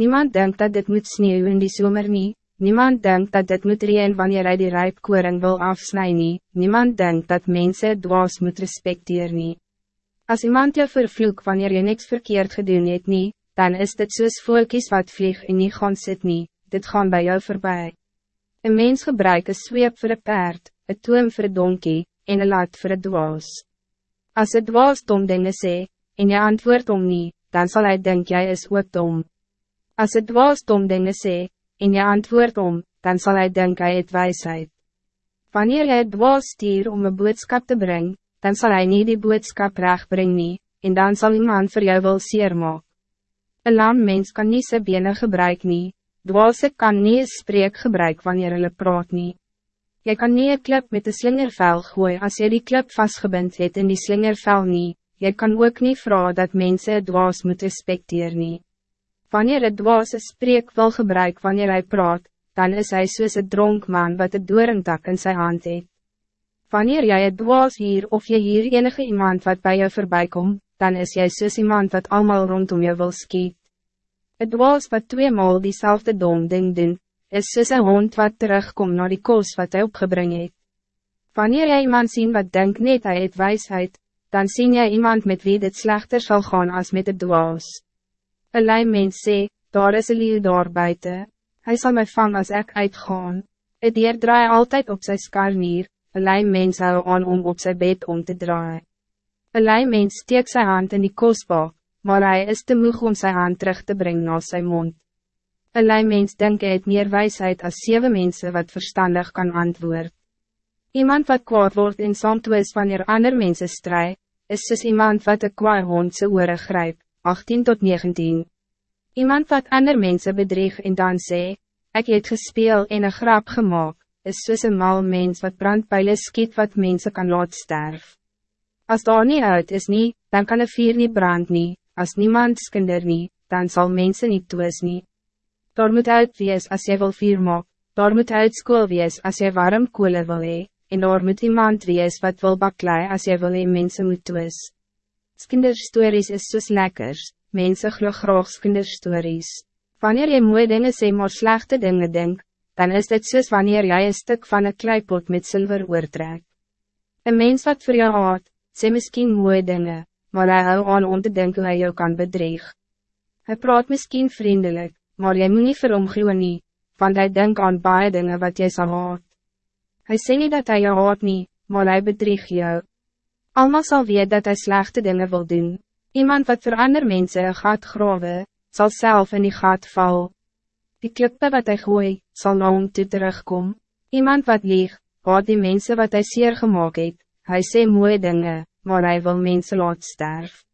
Niemand denkt dat dit moet sneeuw in die zomer niet. Niemand denkt dat dit moet reen wanneer hij die rijp koring wil afsnijden. Nie. Niemand denkt dat mensen dwaas moet respecteren. Nie. Als iemand je vervloek wanneer je niks verkeerd gedoen het nie, dan is dit soos volkies wat vlieg en nie gaan sit nie, dit gaan bij jou voorbij. Een mens gebruik een zweep voor een paard, een toom voor een donkie, en een laat voor een dwaas. Als het dwaas dom dinge sê, en je antwoord om nie, dan zal hij denken jij is ook dom. Als het dwaas dom dinge sê, en je antwoord om, dan zal hij denken hij het wijsheid. Wanneer jy het dwaas stier om een boodskap te brengen, dan zal hij niet die boodskap recht brengen nie, en dan zal iemand voor jou wel seer maak. Een lam mens kan niet sy bene gebruik nie, dwaalse kan nie spreek gebruik wanneer hulle praat nie. Jy kan nie een klip met de slingervel gooi als jy die klip vastgebind het in die slingervel nie, jy kan ook niet vragen dat mensen het dwaas moet respecteer nie. Wanneer het dwaas een spreek wil gebruik wanneer hij praat, dan is hij soos een dronk man wat het doorntak in zijn hand het. Wanneer jij het dwaas hier of je hier enige iemand wat bij je voorbij komt, dan is jij soos iemand wat allemaal rondom je wil skiet. Het dwaas wat tweemaal diezelfde dom ding doen, is soos een hond wat terugkomt naar die koos wat hij opgebring het. Wanneer jij iemand ziet wat denkt net hij het wijsheid, dan zie jij iemand met wie dit slechter zal gaan als met het dwaas. Een lijn mens sê, daar is een leeuw daar buiten. Hij zal mij vangen als ik uitgaan. Het dier draai altijd op zijn skarnier. Een lijn mens hou aan om op zijn bed om te draaien. Een lijn mens steek zijn hand in die kostbak, maar hij is te moeg om zijn hand terug te brengen naar zijn mond. Een lijn mens denkt het meer wijsheid als zeven mensen wat verstandig kan antwoorden. Iemand wat kwaad wordt in is wanneer ander mensen strijd, is dus iemand wat een kwaad hond zijn oren grijpt. 18 tot 19. Iemand wat ander mensen bedreig en dan sê, ik het gespeel en een grap gemaakt, is soos een mal mens wat brandpijlen skiet wat mensen kan laat sterf. Als daar niet uit is nie, dan kan een vier niet brand nie, als niemand skinder nie, dan zal mensen niet toes nie. Daar moet uit wees als jy wil vier maak, daar moet uit school wees als jy warm koele wil hee, en daar moet iemand wees wat wil baklei als jy wil hee mense moet toes. Kinderstories is soos lekkers, mense glo graag kinderstories. Wanneer je mooie dingen sê maar slechte dingen denk, dan is dit soos wanneer jij een stuk van een kleipot met zilver oortrek. Een mens wat voor jou haat, sê misschien mooie dingen, maar hij hou aan om te denken hoe hy jou kan bedreig. Hij praat misschien vriendelijk, maar jy moet nie vir hom glo nie, want hy denk aan baie dingen wat jy sal haat. Hy sê nie dat hij jou haat nie, maar hij bedrieg jou. Alma zal weet dat hij slechte dingen wil doen. Iemand wat voor andere mensen een gat grawe, zal zelf in die gat val. Die klippe wat hij gooi, zal na hom toe terugkom. Iemand wat lieg, haat die mensen wat hij zeer gemaakt het, hij sê mooie dingen, maar hij wil mensen laat sterven.